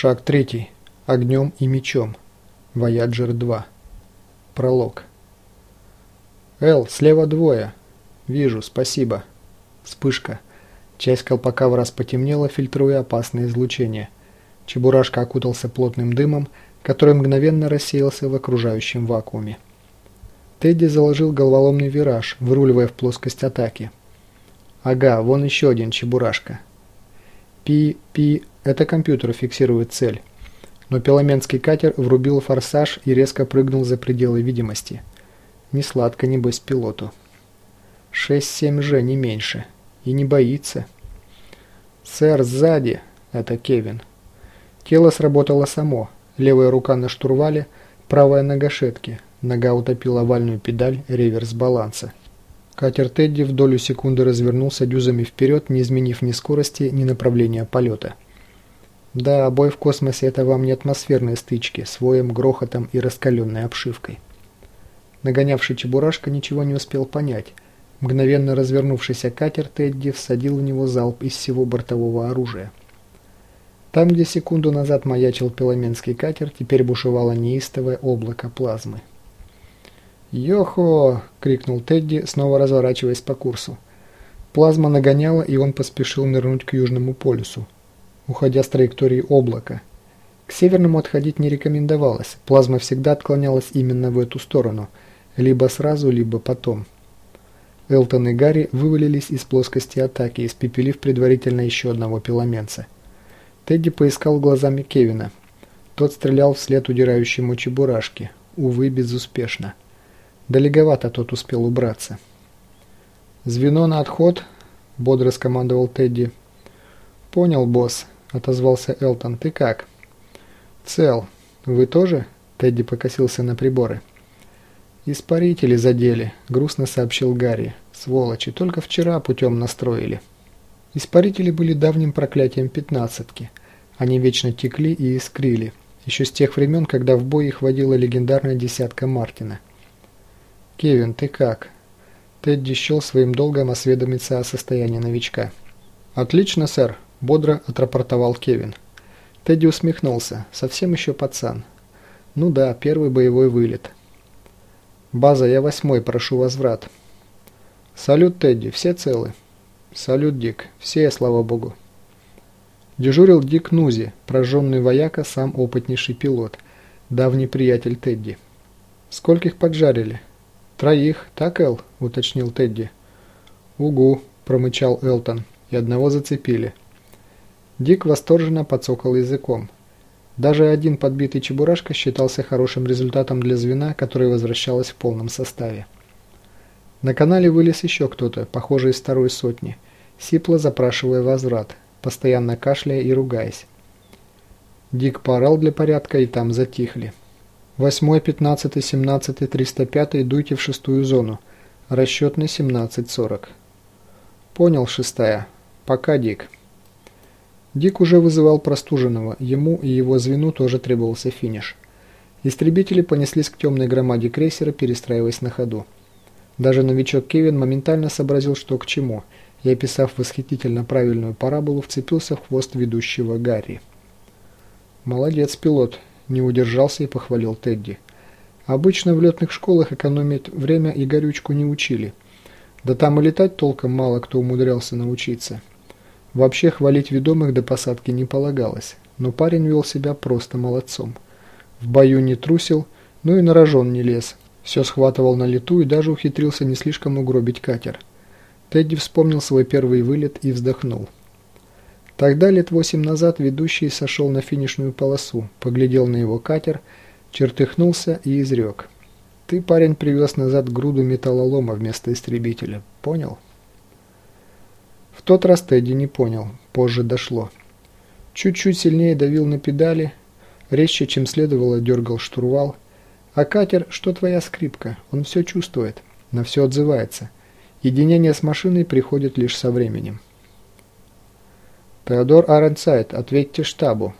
Шаг третий. Огнем и мечом. Вояджер 2. Пролог. «Эл, слева двое!» «Вижу, спасибо!» Вспышка. Часть колпака в раз потемнела, фильтруя опасное излучение. Чебурашка окутался плотным дымом, который мгновенно рассеялся в окружающем вакууме. Тедди заложил головоломный вираж, выруливая в плоскость атаки. «Ага, вон еще один чебурашка». «Пи-пи» — это компьютер фиксирует цель. Но пеломенский катер врубил форсаж и резко прыгнул за пределы видимости. Не сладко, небось, пилоту. 6-7 же, не меньше. И не боится. «Сэр, сзади!» – это Кевин. Тело сработало само. Левая рука на штурвале, правая на гашетке. Нога утопила овальную педаль реверс баланса. Катер Тедди в долю секунды развернулся дюзами вперед, не изменив ни скорости, ни направления полета. Да, бой в космосе – это вам не атмосферные стычки с воем, грохотом и раскаленной обшивкой. Нагонявший Чебурашка ничего не успел понять. Мгновенно развернувшийся катер Тедди всадил в него залп из всего бортового оружия. Там, где секунду назад маячил пеломенский катер, теперь бушевало неистовое облако плазмы. «Йохо!» – крикнул Тедди, снова разворачиваясь по курсу. Плазма нагоняла, и он поспешил нырнуть к Южному полюсу, уходя с траектории облака. К северному отходить не рекомендовалось, плазма всегда отклонялась именно в эту сторону, либо сразу, либо потом. Элтон и Гарри вывалились из плоскости атаки, испепелив предварительно еще одного пеломенца. Тедди поискал глазами Кевина. Тот стрелял вслед удирающему чебурашке, увы, безуспешно. Далековато тот успел убраться. «Звено на отход», — бодро скомандовал Тедди. «Понял, босс», — отозвался Элтон. «Ты как?» «Цел. Вы тоже?» — Тедди покосился на приборы. «Испарители задели», — грустно сообщил Гарри. «Сволочи, только вчера путем настроили». Испарители были давним проклятием пятнадцатки. Они вечно текли и искрили, еще с тех времен, когда в бой их водила легендарная десятка Мартина. «Кевин, ты как?» Тедди счел своим долгом осведомиться о состоянии новичка. «Отлично, сэр», – бодро отрапортовал Кевин. Тедди усмехнулся. Совсем еще пацан. «Ну да, первый боевой вылет». «База, я восьмой, прошу возврат». «Салют, Тедди, все целы?» «Салют, Дик, все, слава богу». Дежурил Дик Нузи, прожженный вояка, сам опытнейший пилот, давний приятель Тедди. «Скольких поджарили?» «Троих, так, Эл?» – уточнил Тедди. «Угу», – промычал Элтон, – «и одного зацепили». Дик восторженно подсокал языком. Даже один подбитый чебурашка считался хорошим результатом для звена, которое возвращалось в полном составе. На канале вылез еще кто-то, похожий из второй сотни, сипло запрашивая возврат, постоянно кашляя и ругаясь. Дик поорал для порядка, и там затихли. Восьмой, пятнадцатый, семнадцатый, триста пятый, дуйте в шестую зону. Расчетный семнадцать сорок. Понял, шестая. Пока, Дик. Дик уже вызывал простуженного, ему и его звену тоже требовался финиш. Истребители понеслись к темной громаде крейсера, перестраиваясь на ходу. Даже новичок Кевин моментально сообразил, что к чему, и, описав восхитительно правильную параболу, вцепился в хвост ведущего Гарри. «Молодец, пилот», не удержался и похвалил Тедди. Обычно в летных школах экономить время и горючку не учили. Да там и летать толком мало кто умудрялся научиться. Вообще хвалить ведомых до посадки не полагалось, но парень вел себя просто молодцом. В бою не трусил, ну и на рожон не лез. Все схватывал на лету и даже ухитрился не слишком угробить катер. Тедди вспомнил свой первый вылет и вздохнул. Тогда, лет восемь назад, ведущий сошел на финишную полосу, поглядел на его катер, чертыхнулся и изрек. «Ты, парень, привез назад груду металлолома вместо истребителя. Понял?» В тот раз Тедди не понял, позже дошло. Чуть-чуть сильнее давил на педали, резче, чем следовало, дергал штурвал. А катер, что твоя скрипка, он все чувствует, на все отзывается. Единение с машиной приходит лишь со временем. «Теодор Аренсайд, ответьте штабу»,